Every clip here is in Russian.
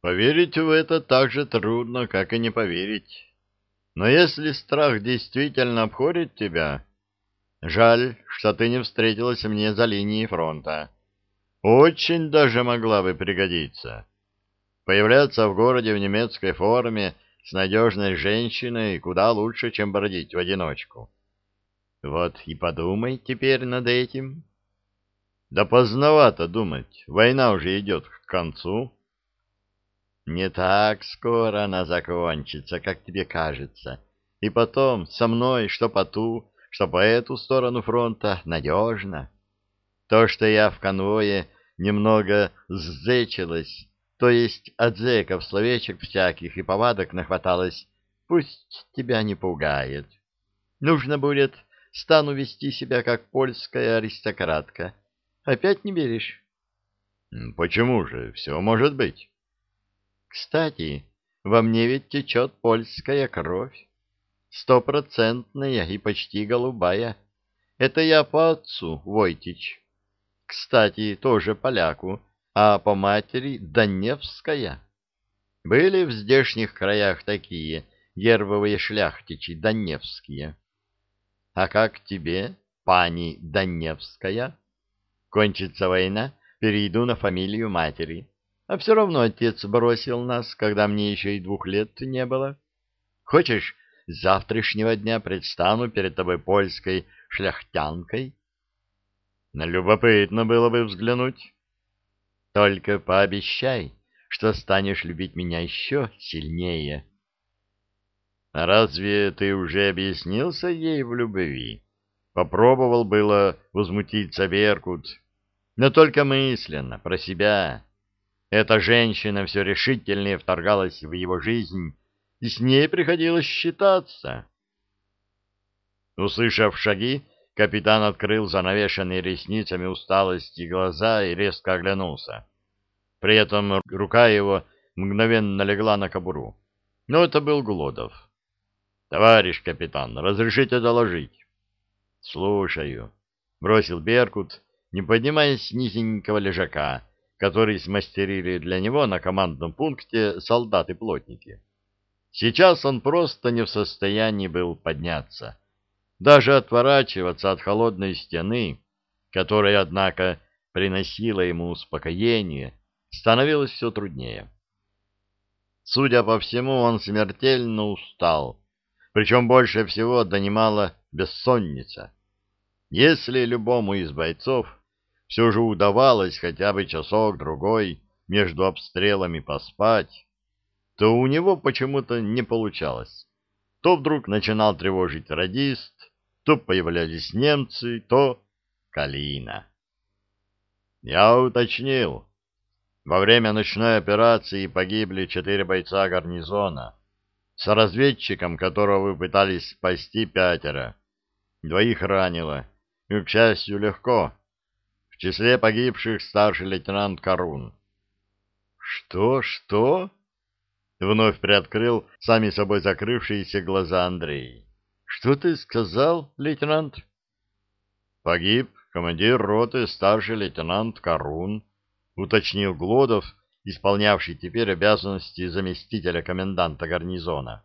Поверить в это так же трудно, как и не поверить. Но если страх действительно обходит тебя, жаль, что ты не встретилась мне за линией фронта. Очень даже могла бы пригодиться. Появляться в городе в немецкой форме с надежной женщиной куда лучше, чем бродить в одиночку. Вот и подумай теперь над этим. Да поздновато думать, война уже идет к концу. Не так скоро она закончится, как тебе кажется. И потом, со мной, что по ту, что по эту сторону фронта, надежно. То, что я в конвое немного сзечилась, то есть от зэков словечек всяких и повадок нахваталось, пусть тебя не пугает. Нужно будет, стану вести себя как польская аристократка. Опять не веришь? Почему же? Все может быть. Кстати, во мне ведь течет польская кровь. Стопроцентная и почти голубая. Это я по отцу, Войтич. Кстати, тоже поляку, а по матери Доневская. Были в здешних краях такие гербовые шляхтичи Доневские. А как тебе, пани Доневская? Кончится война, перейду на фамилию матери. А все равно отец бросил нас, когда мне еще и двух лет не было. Хочешь, с завтрашнего дня предстану перед тобой польской шляхтянкой? Любопытно было бы взглянуть. Только пообещай, что станешь любить меня еще сильнее. Разве ты уже объяснился ей в любви? Попробовал было возмутиться Беркут, но только мысленно, про себя. Эта женщина все решительнее вторгалась в его жизнь, и с ней приходилось считаться. Услышав шаги, капитан открыл занавешенные ресницами усталости глаза и резко оглянулся. При этом рука его мгновенно легла на кобуру. Но это был Глодов. — Товарищ капитан, разрешите доложить? — Слушаю, — бросил Беркут, не поднимаясь с низенького лежака, который смастерили для него на командном пункте солдаты-плотники. Сейчас он просто не в состоянии был подняться. Даже отворачиваться от холодной стены, которая, однако, приносила ему успокоение, становилось все труднее. Судя по всему, он смертельно устал, причем больше всего донимала бессонница. Если любому из бойцов все же удавалось хотя бы часок-другой между обстрелами поспать, то у него почему-то не получалось. То вдруг начинал тревожить радист, то появлялись немцы, то Калина. Я уточнил. Во время ночной операции погибли четыре бойца гарнизона. С разведчиком, которого вы пытались спасти, пятеро. Двоих ранило. И, к счастью, легко. В числе погибших старший лейтенант Карун. «Что? Что?» Вновь приоткрыл сами собой закрывшиеся глаза Андрей. «Что ты сказал, лейтенант?» «Погиб командир роты старший лейтенант Карун», уточнил Глодов, исполнявший теперь обязанности заместителя коменданта гарнизона.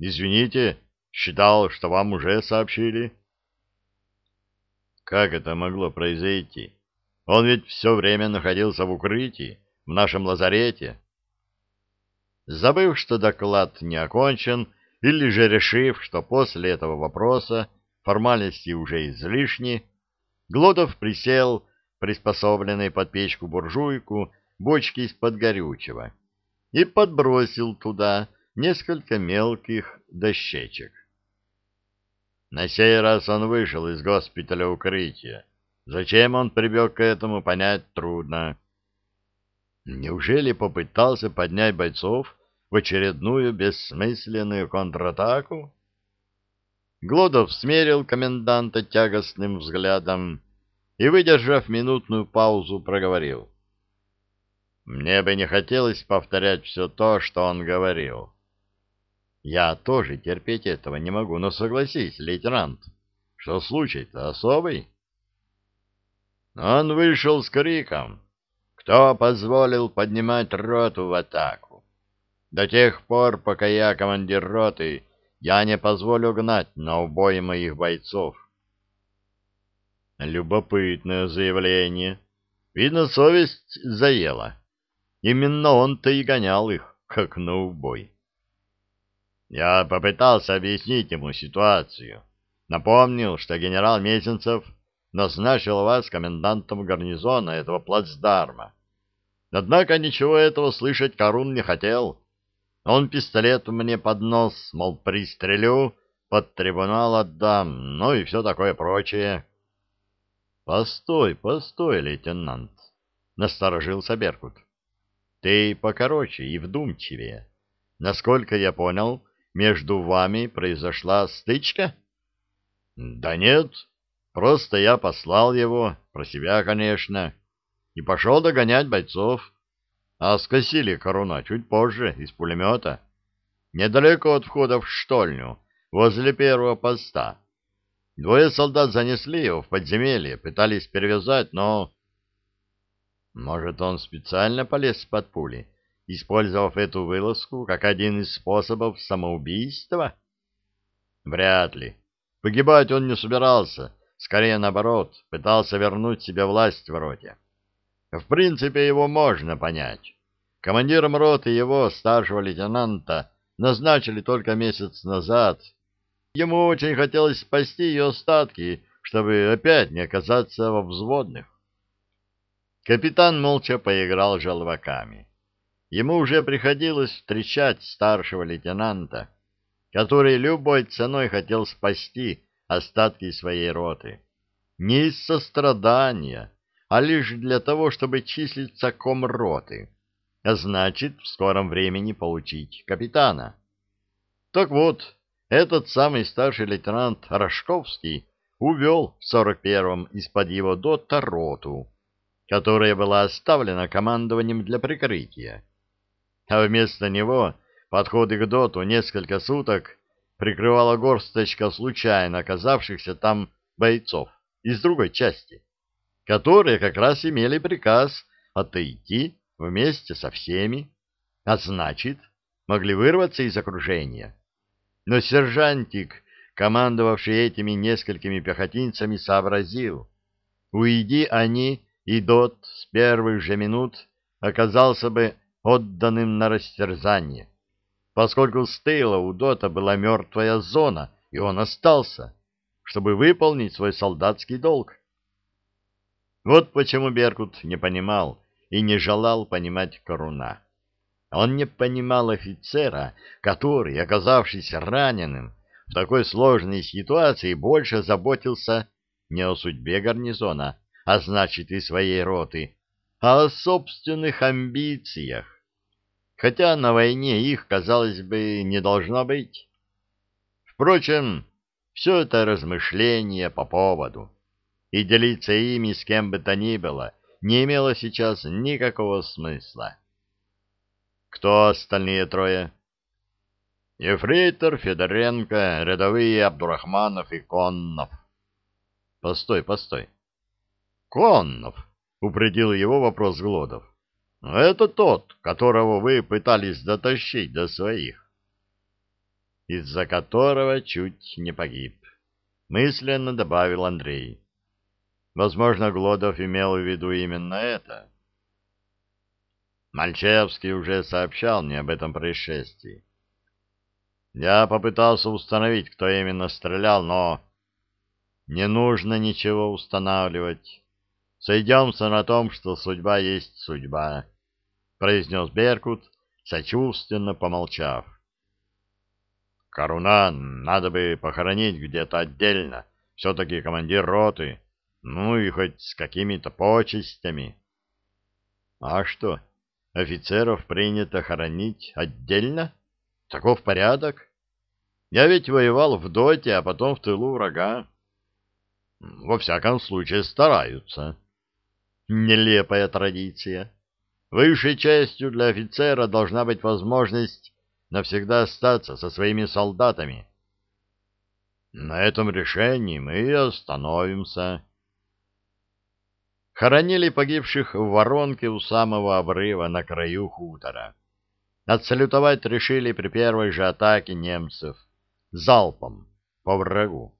«Извините, считал, что вам уже сообщили». Как это могло произойти? Он ведь все время находился в укрытии, в нашем лазарете. Забыв, что доклад не окончен, или же решив, что после этого вопроса формальности уже излишни, Глодов присел приспособленной под печку буржуйку бочки из-под горючего и подбросил туда несколько мелких дощечек. На сей раз он вышел из госпиталя укрытия. Зачем он прибег к этому, понять трудно. Неужели попытался поднять бойцов в очередную бессмысленную контратаку? Глодов смерил коменданта тягостным взглядом и, выдержав минутную паузу, проговорил. «Мне бы не хотелось повторять все то, что он говорил. Я тоже терпеть этого не могу, но согласись, лейтенант, что случай-то особый. Он вышел с криком. Кто позволил поднимать роту в атаку? До тех пор, пока я командир роты, я не позволю гнать на убой моих бойцов. Любопытное заявление. Видно, совесть заела. Именно он-то и гонял их, как на убой. Я попытался объяснить ему ситуацию. Напомнил, что генерал Мезенцев назначил вас комендантом гарнизона этого плацдарма. Однако ничего этого слышать Карун не хотел. Он пистолет мне под нос, мол, пристрелю, под трибунал отдам, ну и все такое прочее. — Постой, постой, лейтенант, — насторожился Беркут. — Ты покороче и вдумчивее. Насколько я понял, между вами произошла стычка? — Да нет, просто я послал его, про себя, конечно, и пошел догонять бойцов. А скосили коруна чуть позже, из пулемета. Недалеко от входа в штольню, возле первого поста. Двое солдат занесли его в подземелье, пытались перевязать, но... Может, он специально полез под пули, использовав эту вылазку как один из способов самоубийства? Вряд ли. Погибать он не собирался, скорее наоборот, пытался вернуть себе власть в роте. В принципе, его можно понять. Командиром роты его, старшего лейтенанта, назначили только месяц назад. Ему очень хотелось спасти ее остатки, чтобы опять не оказаться во взводных. Капитан молча поиграл желваками. Ему уже приходилось встречать старшего лейтенанта, который любой ценой хотел спасти остатки своей роты. Не из сострадания, а лишь для того, чтобы числиться комроты, а значит, в скором времени получить капитана. Так вот, этот самый старший лейтенант Рожковский увел в 41-м из-под его дота роту, которая была оставлена командованием для прикрытия. А вместо него подходы к доту несколько суток прикрывала горсточка случайно оказавшихся там бойцов из другой части которые как раз имели приказ отойти вместе со всеми, а значит, могли вырваться из окружения. Но сержантик, командовавший этими несколькими пехотинцами, сообразил, уйди они, и Дот с первых же минут оказался бы отданным на растерзание, поскольку с тыла у Дота была мертвая зона, и он остался, чтобы выполнить свой солдатский долг. Вот почему Беркут не понимал и не желал понимать Коруна. Он не понимал офицера, который, оказавшись раненым в такой сложной ситуации, больше заботился не о судьбе гарнизона, а значит и своей роты, а о собственных амбициях. Хотя на войне их, казалось бы, не должно быть. Впрочем, все это размышления по поводу и делиться ими с кем бы то ни было не имело сейчас никакого смысла. Кто остальные трое? Ефрейтор, Федоренко, рядовые Абдурахманов и Коннов. Постой, постой. Коннов, упредил его вопрос Глодов. Это тот, которого вы пытались дотащить до своих. Из-за которого чуть не погиб. Мысленно добавил Андрей. Возможно, Глодов имел в виду именно это. Мальчевский уже сообщал мне об этом происшествии. Я попытался установить, кто именно стрелял, но не нужно ничего устанавливать. Сойдемся на том, что судьба есть судьба, — произнес Беркут, сочувственно помолчав. Коруна надо бы похоронить где-то отдельно, все-таки командир роты. Ну и хоть с какими-то почестями. А что, офицеров принято хоронить отдельно? Таков порядок. Я ведь воевал в доте, а потом в тылу врага. Во всяком случае стараются. Нелепая традиция. Высшей частью для офицера должна быть возможность навсегда остаться со своими солдатами. На этом решении мы остановимся. хоронили погибших в воронке у самого обрыва на краю хутора. Отсалютовать решили при первой же атаке немцев залпом по врагу.